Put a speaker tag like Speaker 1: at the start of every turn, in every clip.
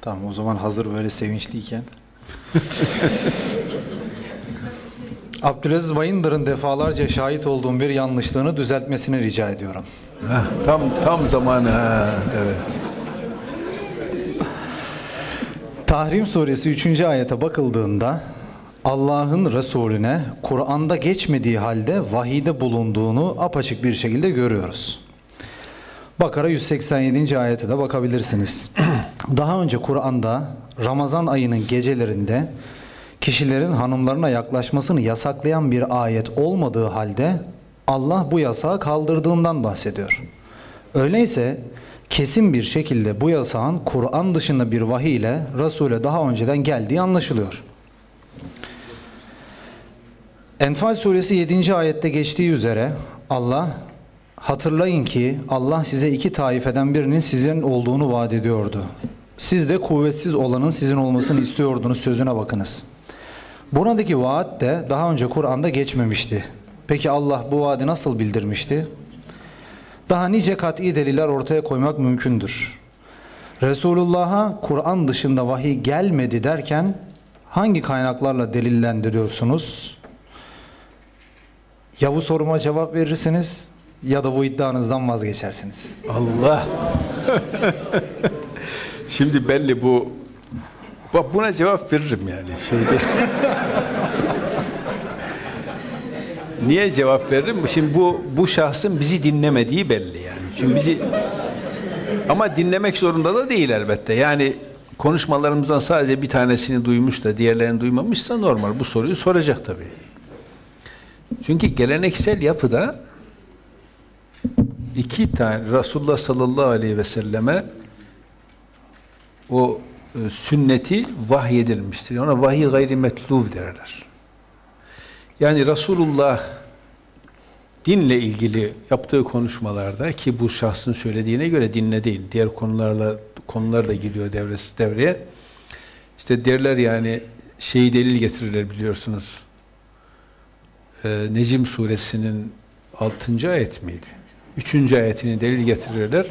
Speaker 1: Tamam o zaman hazır böyle sevinçliyken. Abdülaziz Bayındır'ın defalarca şahit olduğum bir yanlışlığını düzeltmesini rica ediyorum.
Speaker 2: Heh, tam tam zamanı ha, evet.
Speaker 1: Tahrim suresi 3. ayete bakıldığında Allah'ın Resulüne Kur'an'da geçmediği halde vahide bulunduğunu apaçık bir şekilde görüyoruz. Bakara 187. ayete de bakabilirsiniz. Daha önce Kur'an'da Ramazan ayının gecelerinde kişilerin hanımlarına yaklaşmasını yasaklayan bir ayet olmadığı halde Allah bu yasağı kaldırdığından bahsediyor. Öyleyse kesin bir şekilde bu yasağın Kur'an dışında bir vahiy ile Resul'e daha önceden geldiği anlaşılıyor. Enfal suresi 7. ayette geçtiği üzere Allah hatırlayın ki Allah size iki taifeden birinin sizin olduğunu vaat ediyordu. Siz de kuvvetsiz olanın sizin olmasını istiyordunuz sözüne bakınız. Buradaki vaat de daha önce Kur'an'da geçmemişti. Peki Allah bu vaadi nasıl bildirmişti? Daha nice kat'i deliller ortaya koymak mümkündür. Resulullah'a Kur'an dışında vahiy gelmedi derken hangi kaynaklarla delillendiriyorsunuz? Ya bu soruma cevap verirsiniz ya da bu iddianızdan vazgeçersiniz.
Speaker 2: Allah. Şimdi belli bu Bak buna cevap veririm yani. Şeyde. Niye cevap veririm? Şimdi bu bu şahsın bizi dinlemediği belli yani. Çünkü bizi ama dinlemek zorunda da değil elbette. Yani konuşmalarımızdan sadece bir tanesini duymuş da diğerlerini duymamışsa normal bu soruyu soracak tabii. Çünkü geleneksel yapıda iki tane Resulullah sallallahu aleyhi ve selleme o e, sünneti vahyedilmiştir. Ona vahiy gayri metluv derler. Yani Resulullah dinle ilgili yaptığı konuşmalarda ki bu şahsın söylediğine göre dinle değil, diğer konularla konular da giriyor devresi devreye. İşte derler yani şeyi delil getirirler biliyorsunuz. Ee, Necim suresinin 6. ayet miydi? 3. ayetini delil getirirler.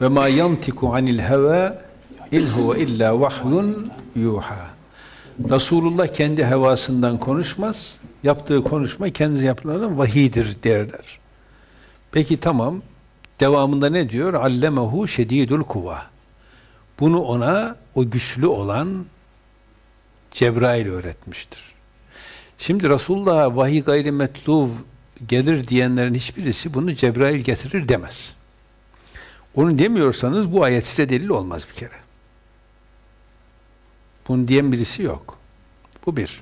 Speaker 2: Ve ma yantiku anil heva in huve illa vahyun yuha. Resulullah kendi hevasından konuşmaz. Yaptığı konuşma kendi yapılarından vahidir derler. Peki tamam. Devamında ne diyor? Allemehu şedidul kuva. Bunu ona o güçlü olan Cebrail öğretmiştir. Şimdi Resulullah'a vahiy gayri metluv gelir diyenlerin hiçbirisi bunu Cebrail getirir demez. Onu demiyorsanız bu ayet size delil olmaz bir kere. Bunu diyen birisi yok. Bu bir.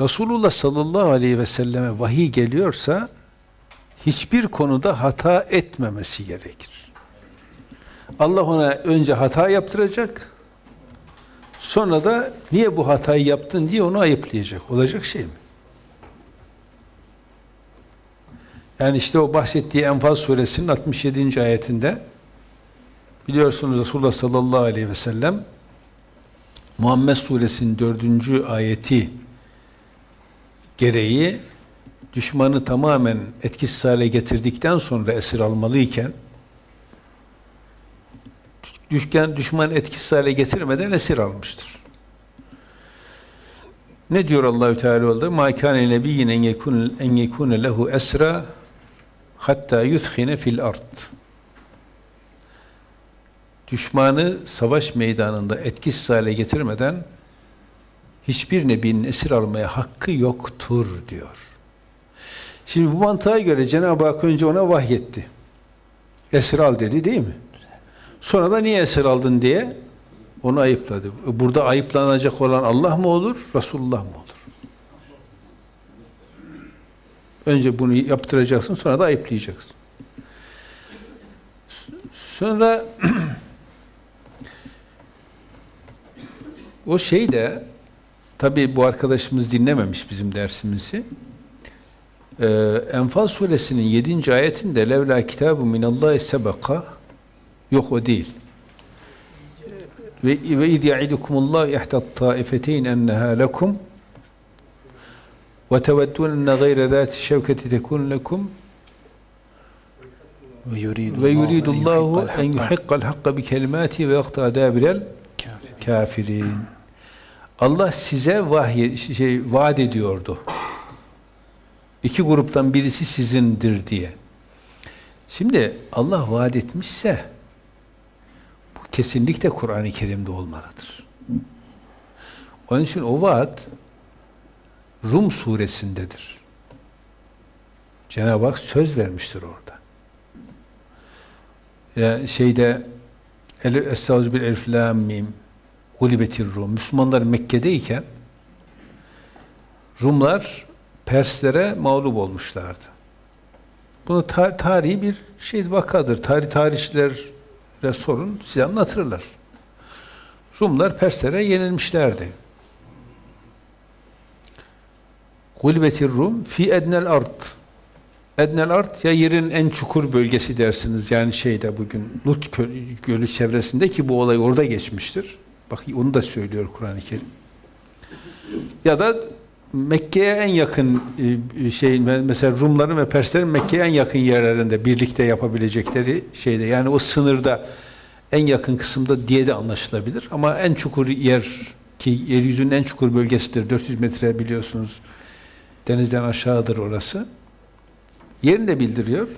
Speaker 2: Resulullah sallallahu aleyhi ve selleme vahiy geliyorsa hiçbir konuda hata etmemesi gerekir. Allah ona önce hata yaptıracak, sonra da niye bu hatayı yaptın diye onu ayıplayacak. Olacak şey mi? Yani işte o bahsettiği Enfal suresinin 67. ayetinde biliyorsunuz Resulullah sallallahu aleyhi ve sellem Muhammed suresinin 4. ayeti gereği düşmanı tamamen etkisiz hale getirdikten sonra esir almalıyken düşken düşman etkisiz hale getirmeden esir almıştır. Ne diyor Allahü Teala orada? Ma kana nebiyyin en yekun en yekun lehu esra hatta yuthkhine fil ard. Düşmanı savaş meydanında etkisiz hale getirmeden hiçbir nebinin esir almaya hakkı yoktur diyor. Şimdi bu mantığa göre Cenab-ı Hak önce ona vahyetti. Esir al dedi değil mi? Sonra da niye esir aldın diye onu ayıpladı. Burada ayıplanacak olan Allah mı olur, Resulullah mı olur? Önce bunu yaptıracaksın, sonra da ayıplayacaksın. Sonra o şey de tabi bu arkadaşımız dinlememiş bizim dersimizi. Ee, Enfal suresinin 7. ayetinde levla kitabu minallahi sebeka yok o değil. Ve ve iz ya'idukumullahu ihtat taifeteyn enha lekum ve teveddun enne gayre zati şevketi tekun lekum
Speaker 1: Ve yuridullahu en yuhiqqal
Speaker 2: hakka bi kelimati ve yakta dabirel
Speaker 1: kafir.
Speaker 2: kafirin. Allah size vahiy şey vaat ediyordu. İki gruptan birisi sizindir diye. Şimdi Allah vaat etmişse bu kesinlikle Kur'an-ı Kerim'de olmalıdır. Onun için o vaat Rum suresindedir. Cenab-ı Hak söz vermiştir orada. Ya şeyde Estaizu bil Elif Lam Mim Gulibetir Rum. Müslümanlar Mekke'deyken Rumlar Perslere mağlup olmuşlardı. Bunu ta- tarihi bir şey vakadır. Tarih tarihçilere sorun size anlatırlar. Rumlar Perslere yenilmişlerdi. Gulbetir Rum fi ednel art. Ednel art ya yerin en çukur bölgesi dersiniz. Yani şeyde bugün Lut Gölü- çevresinde ki bu olay orada geçmiştir. Bak onu da söylüyor Kur'an-ı Kerim. Ya da Mekke'ye en yakın e, şey mesela Rumların ve Perslerin Mekke'ye en yakın yerlerinde birlikte yapabilecekleri şeyde yani o sınırda en yakın kısımda diye de anlaşılabilir. Ama en çukur yer ki yeryüzünün en çukur bölgesidir. 400 metre biliyorsunuz. Denizden aşağıdır orası. Yerini de bildiriyor.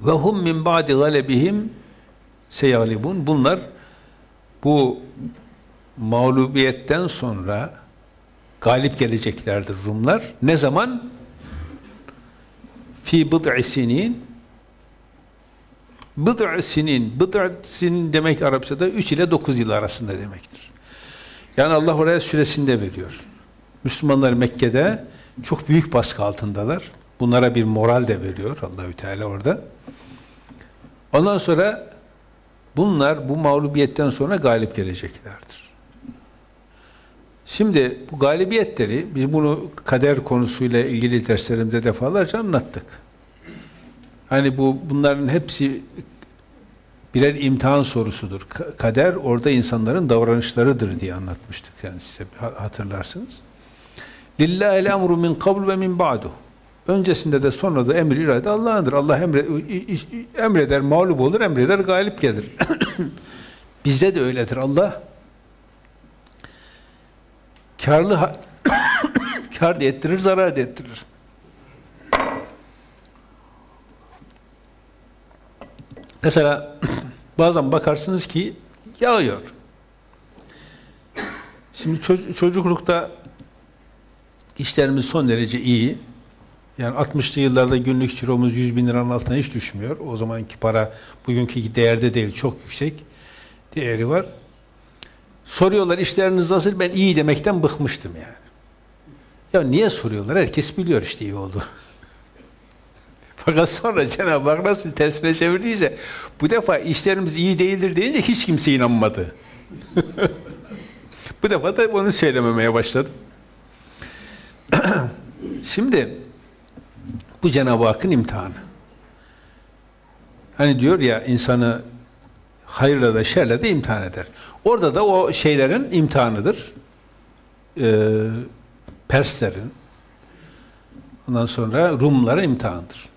Speaker 2: Ve hum min ba'di galebihim seyalibun. Bunlar bu mağlubiyetten sonra galip geleceklerdir Rumlar. Ne zaman? Fi bid'i sinin bid'i sinin bid'i sinin demek Arapçada 3 ile 9 yıl arasında demektir. Yani Allah oraya süresinde veriyor. Müslümanlar Mekke'de çok büyük baskı altındalar. Bunlara bir moral de veriyor Allahü Teala orada. Ondan sonra bunlar bu mağlubiyetten sonra galip geleceklerdir. Şimdi bu galibiyetleri biz bunu kader konusuyla ilgili derslerimde defalarca anlattık. Hani bu bunların hepsi birer imtihan sorusudur. Ka- Kader orada insanların davranışlarıdır diye anlatmıştık yani size ha- hatırlarsınız. Lillahi'l emru min kabl ve min ba'du. Öncesinde de sonra da emir irade Allah'ındır. Allah emre, emreder, mağlup olur, emreder, galip gelir. Bizde de öyledir. Allah karlı kar da ettirir, zarar da ettirir. Mesela bazen bakarsınız ki yağıyor. Şimdi ço- çocuklukta işlerimiz son derece iyi. Yani 60'lı yıllarda günlük ciromuz 100 bin liranın altına hiç düşmüyor. O zamanki para bugünkü değerde değil, çok yüksek değeri var. Soruyorlar işleriniz nasıl? Ben iyi demekten bıkmıştım yani. Ya niye soruyorlar? Herkes biliyor işte iyi oldu. Fakat sonra Cenab-ı Hak nasıl tersine çevirdiyse bu defa işlerimiz iyi değildir deyince hiç kimse inanmadı. bu defa da onu söylememeye başladım. Şimdi bu Cenab-ı Hakk'ın imtihanı. Hani diyor ya insanı hayırla da şerle de imtihan eder. Orada da o şeylerin imtihanıdır. Ee, Perslerin, ondan sonra Rumların imtihanıdır.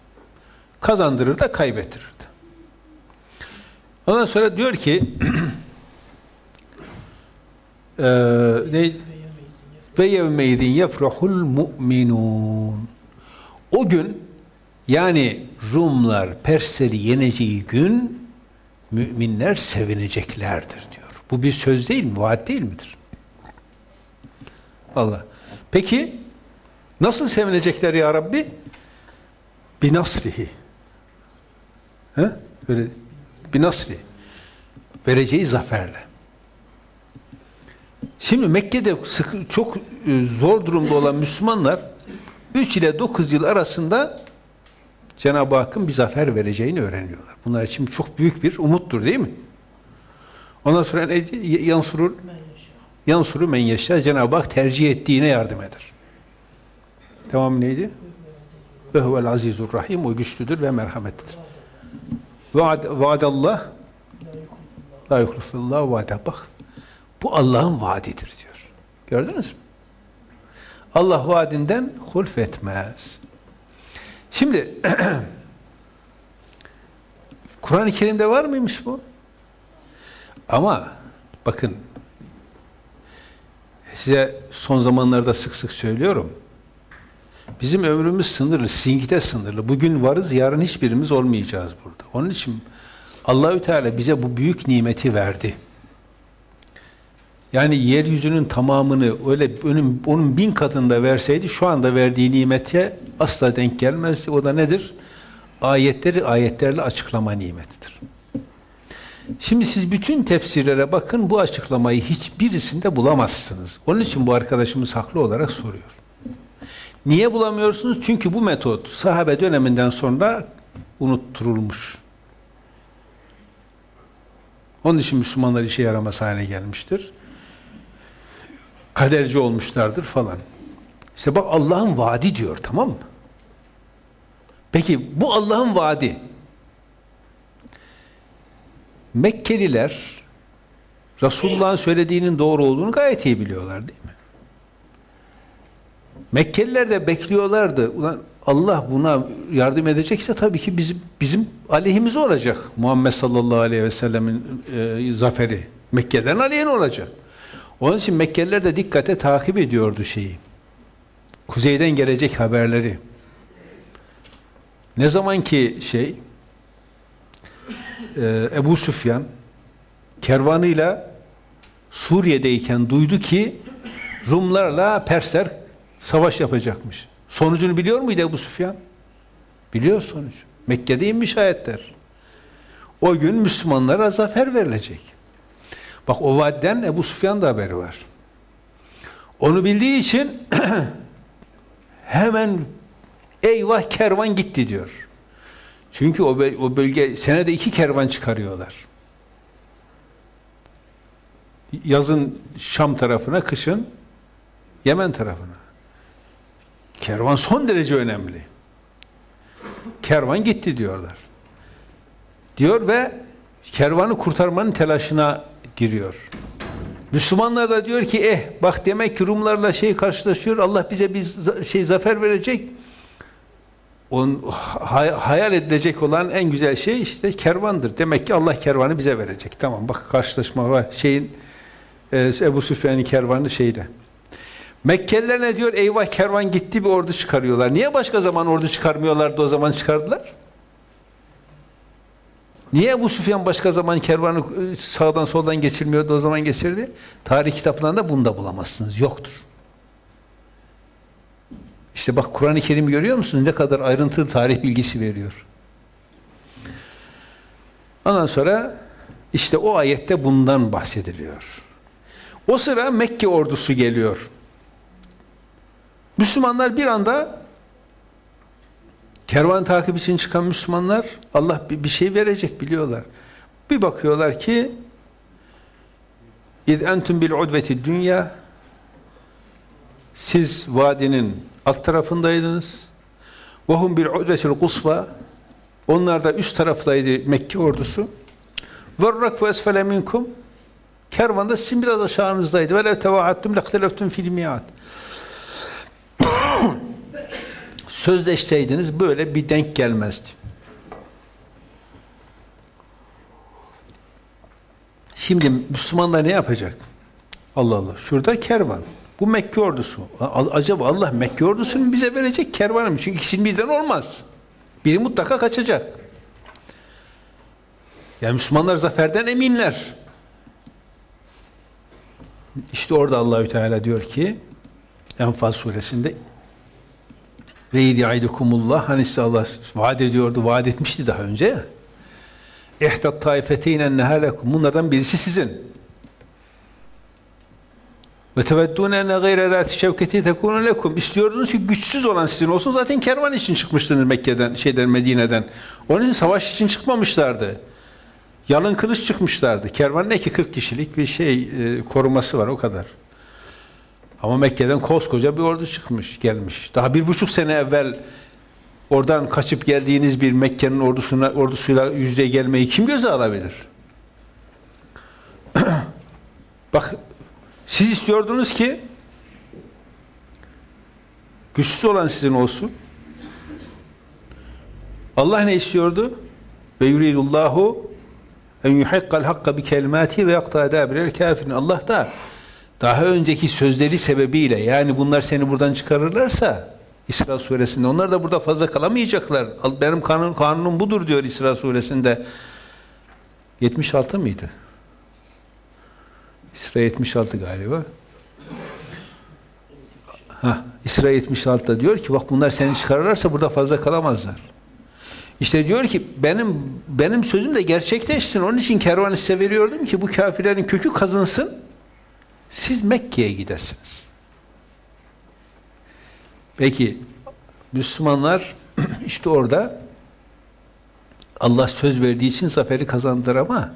Speaker 2: Kazandırır da kaybettirir de. Ondan sonra diyor ki eee ne ve yevmeydin yefrahul mu'minun o gün yani Rumlar Persleri yeneceği gün müminler sevineceklerdir diyor. Bu bir söz değil mi? Vaat değil midir? Allah. Peki nasıl sevinecekler ya Rabbi? Binasrihi. He? Böyle binasri. Vereceği zaferle. Şimdi Mekke'de sıkı, çok e, zor durumda olan Müslümanlar 3 ile 9 yıl arasında Cenab-ı Hakk'ın bir zafer vereceğini öğreniyorlar. Bunlar için çok büyük bir umuttur değil mi? Ondan sonra neydi? Y- Yansurul Yansuru men yeşâ Cenab-ı Hak tercih ettiğine yardım eder. Tamam neydi? Ve azizur rahim. O güçlüdür ve merhametlidir. Vaad, vaadallah la yuhlifullah vaada. Bak bu Allah'ın vaadidir diyor. Gördünüz mü? Allah vaadinden hulf etmez. Şimdi Kur'an-ı Kerim'de var mıymış bu? Ama bakın size son zamanlarda sık sık söylüyorum. Bizim ömrümüz sınırlı, sizinkide sınırlı. Bugün varız, yarın hiçbirimiz olmayacağız burada. Onun için Allahü Teala bize bu büyük nimeti verdi. Yani yeryüzünün tamamını öyle onun, onun bin katında verseydi şu anda verdiği nimete asla denk gelmezdi. O da nedir? Ayetleri ayetlerle açıklama nimetidir. Şimdi siz bütün tefsirlere bakın bu açıklamayı hiçbirisinde bulamazsınız. Onun için bu arkadaşımız haklı olarak soruyor. Niye bulamıyorsunuz? Çünkü bu metot sahabe döneminden sonra unutturulmuş. Onun için Müslümanlar işe yaramaz hale gelmiştir. Kaderci olmuşlardır falan. İşte bak Allah'ın vaadi diyor tamam mı? Peki bu Allah'ın vaadi. Mekkeliler Resulullah'ın söylediğinin doğru olduğunu gayet iyi biliyorlar değil mi? Mekkeliler de bekliyorlardı. Ulan Allah buna yardım edecekse tabii ki bizim bizim aleyhimize olacak. Muhammed sallallahu aleyhi ve sellemin e, zaferi. Mekke'den aleyhine olacak. Onun için Mekkeliler de dikkate takip ediyordu şeyi. Kuzeyden gelecek haberleri. Ne zaman ki şey e, Ebu Süfyan kervanıyla Suriye'deyken duydu ki Rumlarla Persler savaş yapacakmış. Sonucunu biliyor muydu Ebu Süfyan? Biliyor sonuç. Mekke'de inmiş ayetler. O gün Müslümanlara zafer verilecek. Bak o vadden Ebu Süfyan da haberi var. Onu bildiği için hemen eyvah kervan gitti diyor. Çünkü o, o bölge senede iki kervan çıkarıyorlar. Yazın Şam tarafına, kışın Yemen tarafına. Kervan son derece önemli. Kervan gitti diyorlar. Diyor ve kervanı kurtarmanın telaşına giriyor. Müslümanlar da diyor ki eh bak demek ki Rumlarla şey karşılaşıyor. Allah bize bir şey zafer verecek. Onun hayal edilecek olan en güzel şey işte kervandır. Demek ki Allah kervanı bize verecek. Tamam bak karşılaşma var. Şeyin e, Ebu Süfyan'ın kervanı şeyde. Mekkeliler ne diyor? Eyvah kervan gitti bir ordu çıkarıyorlar. Niye başka zaman ordu çıkarmıyorlardı o zaman çıkardılar? Niye Ebu Süfyan başka zaman kervanı e, sağdan soldan geçirmiyordu o zaman geçirdi? Tarih kitaplarında bunu da bulamazsınız. Yoktur. İşte bak Kur'an-ı Kerim görüyor musunuz? Ne kadar ayrıntılı tarih bilgisi veriyor. Ondan sonra işte o ayette bundan bahsediliyor. O sıra Mekke ordusu geliyor. Müslümanlar bir anda Kervan takip için çıkan Müslümanlar Allah bir şey verecek biliyorlar. Bir bakıyorlar ki İd entum bil dünya siz vadinin alt tarafındaydınız. Vahum bil udvetil kusva onlar da üst taraftaydı Mekke ordusu. Varrak ve esfele minkum kervanda sizin biraz aşağınızdaydı. Ve lev tevahattum lehteleftum fil. Sözleşseydiniz böyle bir denk gelmezdi. Şimdi Müslümanlar ne yapacak? Allah Allah. Şurada kervan. Bu Mekke ordusu. Acaba Allah Mekke ordusunu bize verecek kervanı mı? Çünkü ikisinin birden olmaz. Biri mutlaka kaçacak. Yani Müslümanlar zaferden eminler. İşte orada Allahü Teala diyor ki Enfal suresinde ve yedi'idukumullah hani size Allah vaat ediyordu, vaat etmişti daha önce ya. İhtat taifeteynen nehalekum. Bunlardan birisi sizin. Ve teveddûne enne gayre zâti şevketi tekûnü lekum. İstiyordunuz ki güçsüz olan sizin olsun. Zaten kervan için çıkmıştınız Mekke'den, şeyden, Medine'den. Onun için savaş için çıkmamışlardı. Yalın kılıç çıkmışlardı. Kervan ne ki 40 kişilik bir şey e, koruması var o kadar. Ama Mekke'den koskoca bir ordu çıkmış, gelmiş. Daha bir buçuk sene evvel oradan kaçıp geldiğiniz bir Mekke'nin ordusuna, ordusuyla yüzde gelmeyi kim göze alabilir? Bak, siz istiyordunuz ki güçsüz olan sizin olsun. Allah ne istiyordu? ve yuridullahu en yuhikkal hakka bi kelimati ve yakta dabirel kafirin. Allah da daha önceki sözleri sebebiyle yani bunlar seni buradan çıkarırlarsa İsra suresinde onlar da burada fazla kalamayacaklar. Benim kanun, kanunum budur diyor İsra suresinde. 76 mıydı? İsra 76 galiba. Ha, İsra 76'da diyor ki bak bunlar seni çıkarırlarsa burada fazla kalamazlar. İşte diyor ki benim benim sözüm de gerçekleşsin. Onun için kervanı size veriyordum ki bu kafirlerin kökü kazınsın. Siz Mekke'ye gidesiniz. Peki Müslümanlar işte orada Allah söz verdiği için zaferi kazandılar ama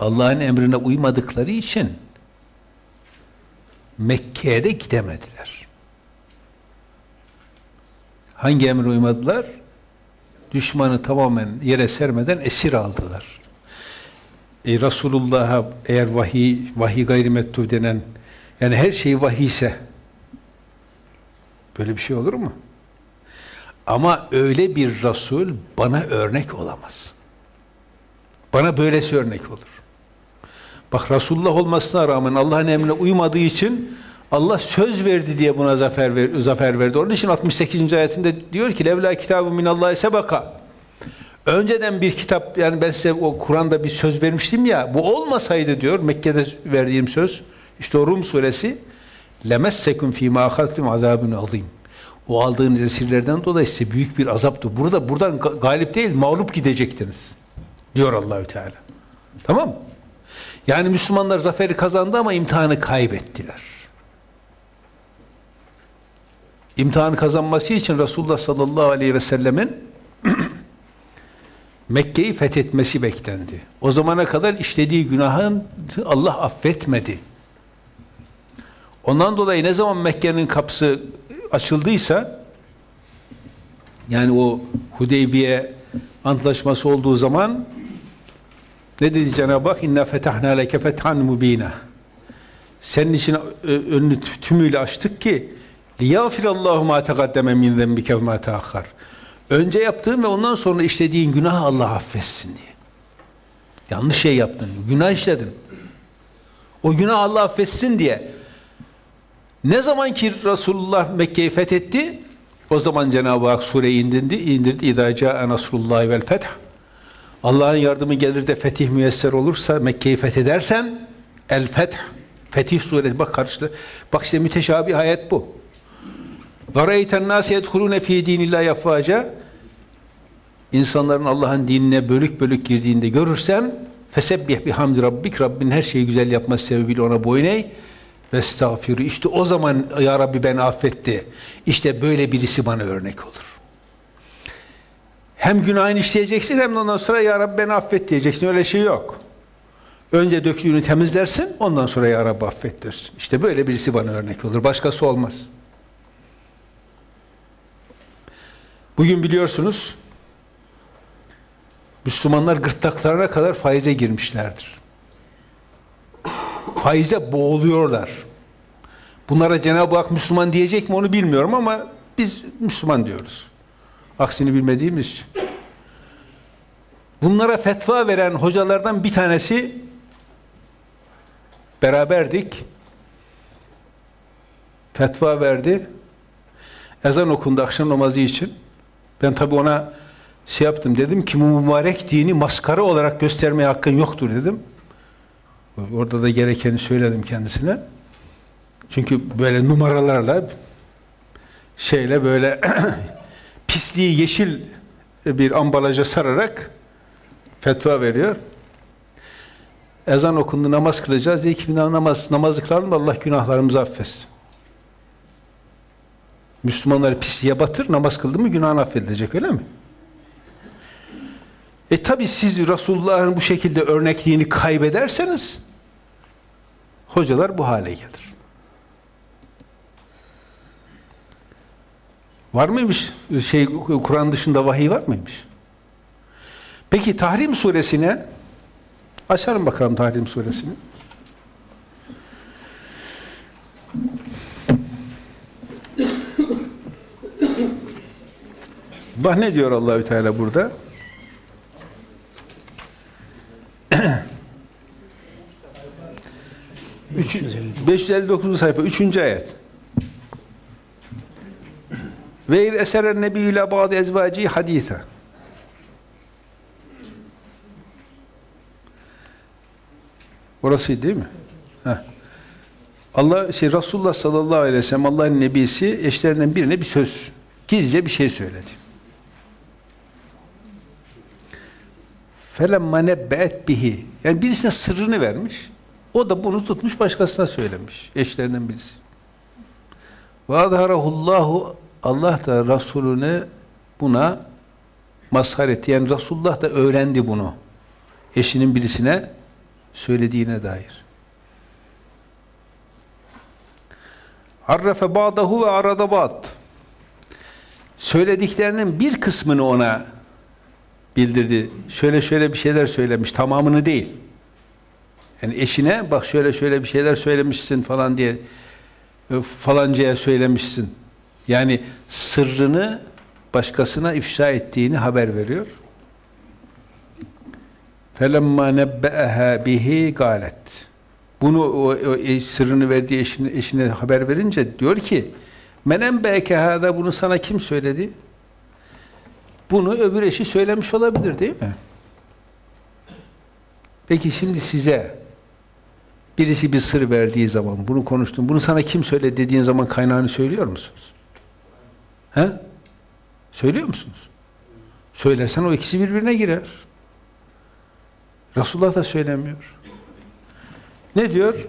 Speaker 2: Allah'ın emrine uymadıkları için Mekke'ye de gidemediler. Hangi emre uymadılar? Düşmanı tamamen yere sermeden esir aldılar. E, Resulullah'a eğer vahiy, vahiy gayrimettu denen yani her şey vahiy ise böyle bir şey olur mu? Ama öyle bir Resul bana örnek olamaz. Bana böylesi örnek olur. Bak Resulullah olmasına rağmen Allah'ın emrine uymadığı için Allah söz verdi diye buna zafer ver, zafer verdi. Onun için 68. ayetinde diyor ki levla kitabu minallahi sebaka. Önceden bir kitap yani ben size o Kur'an'da bir söz vermiştim ya bu olmasaydı diyor Mekke'de verdiğim söz işte o Rum suresi lemessekum fîmâ ahadtum azâbun azîm. O aldığınız esirlerden dolayı size büyük bir azaptı. Burada buradan galip değil mağlup gidecektiniz. Diyor Allahü Teala. Tamam? Yani Müslümanlar zaferi kazandı ama imtihanı kaybettiler. İmtihanı kazanması için Resulullah sallallahu aleyhi ve sellemin Mekke'yi fethetmesi beklendi. O zamana kadar işlediği günahın Allah affetmedi. Ondan dolayı ne zaman Mekke'nin kapısı açıldıysa yani o Hudeybiye antlaşması olduğu zaman ne dedi Cenab-ı Hak? İnna fetahna leke fethan mubina. Senin için önünü tümüyle açtık ki liyafirallahu ma tegaddeme min zenbike ve ma teakhar. Önce yaptığın ve ondan sonra işlediğin günahı Allah affetsin diye. Yanlış şey yaptın, günah işledin. O günah Allah affetsin diye. Ne zaman ki Resulullah Mekke'yi fethetti, o zaman Cenab-ı Hak sureyi indirdi, indirdi. İzâ câe nasrullahi vel feth. Allah'ın yardımı gelir de fetih müyesser olursa, Mekke'yi fethedersen, el feth, fetih suresi, bak karıştı. Bak işte müteşabih ayet bu. وَرَيْتَ النَّاسِ يَدْخُلُونَ ف۪ي د۪ينِ اللّٰهِ يَفْوَاجًا İnsanların Allah'ın dinine bölük bölük girdiğinde görürsen fesebbih bihamdi rabbik Rabbin her şeyi güzel yapması sebebiyle ona boyun eğ ve estağfiru. İşte o zaman ya Rabbi beni affetti. İşte böyle birisi bana örnek olur. Hem günahını işleyeceksin hem de ondan sonra ya Rabbi beni affet diyeceksin. Öyle şey yok. Önce döktüğünü temizlersin ondan sonra ya Rabbi affet dersin. İşte böyle birisi bana örnek olur. Başkası olmaz. Bugün biliyorsunuz Müslümanlar gırtlaklarına kadar faize girmişlerdir. Faizde boğuluyorlar. Bunlara Cenab-ı Hak Müslüman diyecek mi onu bilmiyorum ama biz Müslüman diyoruz. Aksini bilmediğimiz. Bunlara fetva veren hocalardan bir tanesi beraberdik. Fetva verdi. Ezan okundu akşam namazı için. Ben tabi ona şey yaptım dedim ki mübarek dini maskara olarak göstermeye hakkın yoktur dedim. Orada da gerekeni söyledim kendisine. Çünkü böyle numaralarla şeyle böyle pisliği yeşil bir ambalaja sararak fetva veriyor. Ezan okundu, namaz kılacağız. Dedi ki namaz, namazı kılalım Allah günahlarımızı affetsin. Müslümanları pisliğe batır, namaz kıldı mı günahını affedilecek öyle mi? E tabi siz Resulullah'ın bu şekilde örnekliğini kaybederseniz hocalar bu hale gelir. Var mıymış? Şey Kur'an dışında vahiy var mıymış? Peki Tahrim suresine açalım bakalım Tahrim suresini. Bak ne diyor Allahü Teala burada? Üç- 559 sayfa 3. ayet. Ve iz eseren nebiyyü ila ba'd ezvaci hadisa. Orası değil mi? Heh. Allah şey Resulullah sallallahu aleyhi ve sellem Allah'ın nebisi eşlerinden birine bir söz gizlice bir şey söyledi. Felemma nebbeet bihi. Yani birisine sırrını vermiş. O da bunu tutmuş başkasına söylemiş. Eşlerinden birisi. Ve azharahullahu Allah da Resulüne buna mazhar etti. Yani Resulullah da öğrendi bunu. Eşinin birisine söylediğine dair. Arrafe ba'dahu ve arada ba'd. Söylediklerinin bir kısmını ona bildirdi. Şöyle şöyle bir şeyler söylemiş. Tamamını değil. Yani eşine bak şöyle şöyle bir şeyler söylemişsin falan diye e, falancaya söylemişsin. Yani sırrını başkasına ifşa ettiğini haber veriyor. فَلَمَّا نَبَّأَهَا bihi galet. Bunu o, o eş- sırrını verdiği eşine, eşine haber verince diyor ki menen beke hâdâ bunu sana kim söyledi? Bunu öbür eşi söylemiş olabilir değil mi? Peki şimdi size birisi bir sır verdiği zaman bunu konuştun. Bunu sana kim söyledi dediğin zaman kaynağını söylüyor musunuz? He? Söylüyor musunuz? Söylersen o ikisi birbirine girer. Resulullah da söylemiyor. Ne diyor?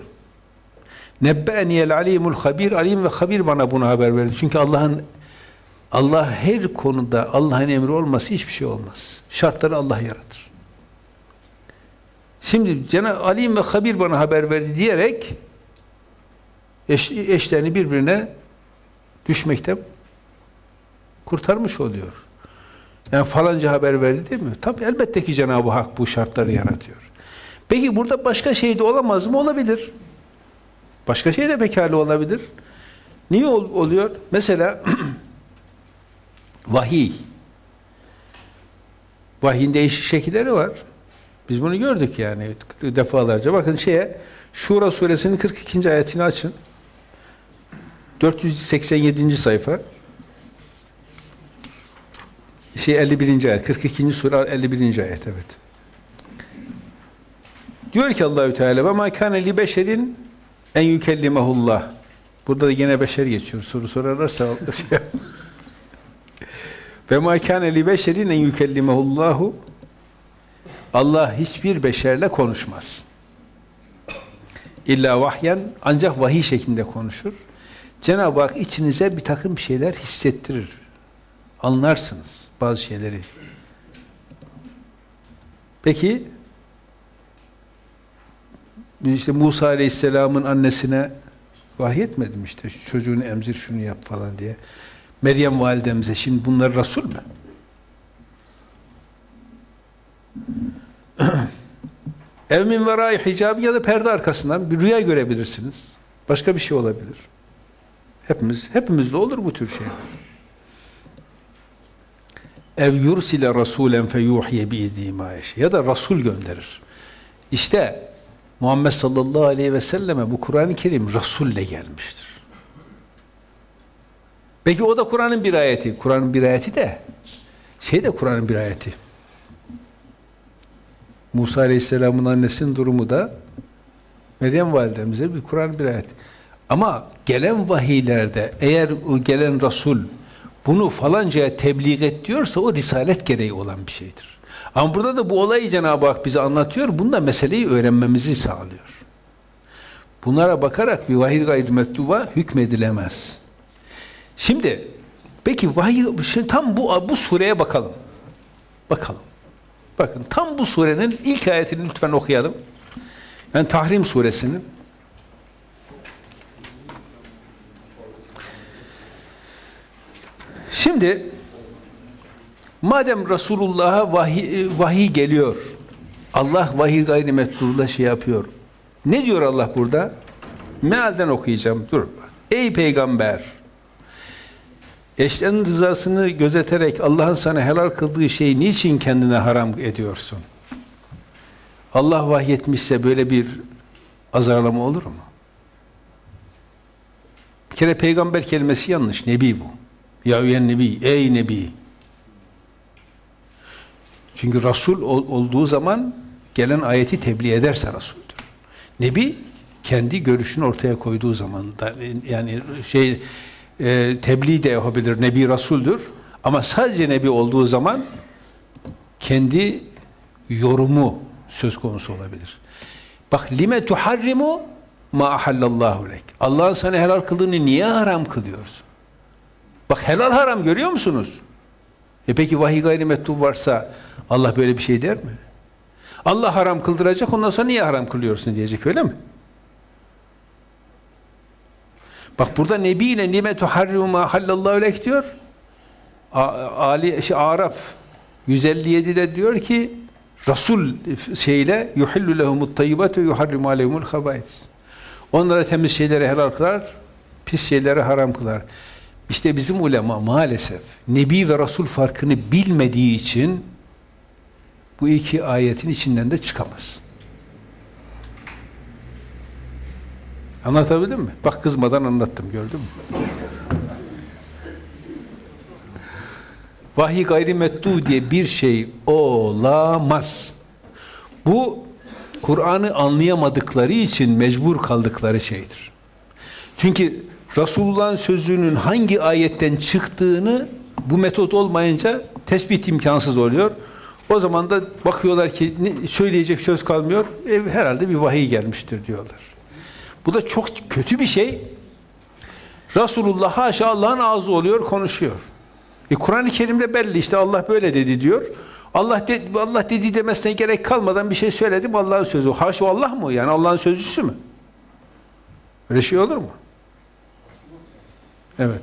Speaker 2: Nebbe'niyel alimul habir. Alim ve habir bana bunu haber verdi. Çünkü Allah'ın Allah her konuda Allah'ın emri olması hiçbir şey olmaz. Şartları Allah yaratır. Şimdi Cenab-ı Alim ve Habir bana haber verdi diyerek eş, eşlerini birbirine düşmekte kurtarmış oluyor. Yani falanca haber verdi değil mi? Tabii elbette ki Cenab-ı Hak bu şartları yaratıyor. Peki burada başka şey de olamaz mı? Olabilir. Başka şey de pekala olabilir. Niye ol- oluyor? Mesela vahiy. Vahyin değişik şekilleri var. Biz bunu gördük yani defalarca. Bakın şeye Şura suresinin 42. ayetini açın. 487. sayfa. Şey 51. ayet. 42. sure 51. ayet evet. Diyor ki Allahü Teala ve ma kana li beşerin en yükellimehullah. Burada da yine beşer geçiyor. Soru sorarlarsa şey ve ma kana li beşerin en yükellimehullahu Allah hiçbir beşerle konuşmaz. İlla vahyen ancak vahiy şeklinde konuşur. Cenab-ı Hak içinize bir takım şeyler hissettirir. Anlarsınız bazı şeyleri. Peki işte Musa Aleyhisselam'ın annesine vahiy etmedim işte çocuğunu emzir şunu yap falan diye. Meryem validemize şimdi bunlar Resul mü? Ev min verai hicab ya da perde arkasından bir rüya görebilirsiniz. Başka bir şey olabilir. Hepimiz hepimizde olur bu tür şeyler. Ev yursile rasulen fe yuhiye bi idni ma ya da rasul gönderir. İşte Muhammed sallallahu aleyhi ve selleme bu Kur'an-ı Kerim rasulle gelmiştir. Peki o da Kur'an'ın bir ayeti. Kur'an'ın bir ayeti de şey de Kur'an'ın bir ayeti. Musa Aleyhisselam'ın annesinin durumu da Meryem validemize bir Kur'an bir ayet. Ama gelen vahiylerde eğer o gelen Resul bunu falancaya tebliğ et diyorsa o risalet gereği olan bir şeydir. Ama burada da bu olayı Cenab-ı Hak bize anlatıyor. Bunda meseleyi öğrenmemizi sağlıyor. Bunlara bakarak bir vahiy gayri mektuba hükmedilemez. Şimdi peki vahiy şimdi tam bu bu sureye bakalım. Bakalım. Bakın tam bu surenin ilk ayetini lütfen okuyalım. Yani Tahrim suresinin Şimdi madem Resulullah'a vahiy, vahiy geliyor, Allah vahiy gayri metrurla şey yapıyor. Ne diyor Allah burada? Mealden okuyacağım. Dur. Ey peygamber! Eşlerin rızasını gözeterek Allah'ın sana helal kıldığı şeyi niçin kendine haram ediyorsun? Allah vahyetmişse böyle bir azarlama olur mu? Bir kere peygamber kelimesi yanlış. Nebi bu. Ya üyen nebi, ey nebi. Çünkü Resul ol- olduğu zaman gelen ayeti tebliğ ederse Resul'dür. Nebi kendi görüşünü ortaya koyduğu zaman da yani şey e, tebliğ de yapabilir. Nebi Resul'dür. Ama sadece Nebi olduğu zaman kendi yorumu söz konusu olabilir. Bak lime tuharrimu ma ahallallahu lek. Allah'ın sana helal kıldığını niye haram kılıyorsun? Bak helal haram görüyor musunuz? E peki vahiy gayrimetlub varsa Allah böyle bir şey der mi? Allah haram kıldıracak ondan sonra niye haram kılıyorsun diyecek öyle mi? Bak burada Nebi ile lime tuharrimu ma ahallallahu lek diyor. Ali şey, Araf 157'de diyor ki Resul şeyle yuhillu lehumut tayyibatu yuharrimu aleyhimul habais. Onlara temiz şeyleri helal kılar, pis şeyleri haram kılar. İşte bizim ulema maalesef Nebi ve Resul farkını bilmediği için bu iki ayetin içinden de çıkamaz. Anlatabildim mi? Bak kızmadan anlattım gördün mü? Vahiy gayrimettu diye bir şey olamaz. Bu Kur'an'ı anlayamadıkları için mecbur kaldıkları şeydir. Çünkü Resulullah'ın sözünün hangi ayetten çıktığını bu metot olmayınca tespit imkansız oluyor. O zaman da bakıyorlar ki söyleyecek söz kalmıyor. E, herhalde bir vahiy gelmiştir diyorlar. Bu da çok kötü bir şey. Resulullah haşa Allah'ın ağzı oluyor, konuşuyor. E Kur'an-ı Kerim'de belli işte Allah böyle dedi diyor. Allah de, Allah dedi demesine gerek kalmadan bir şey söyledim Allah'ın sözü. Haşa Allah mı? Yani Allah'ın sözcüsü mü? Öyle şey olur mu? Evet.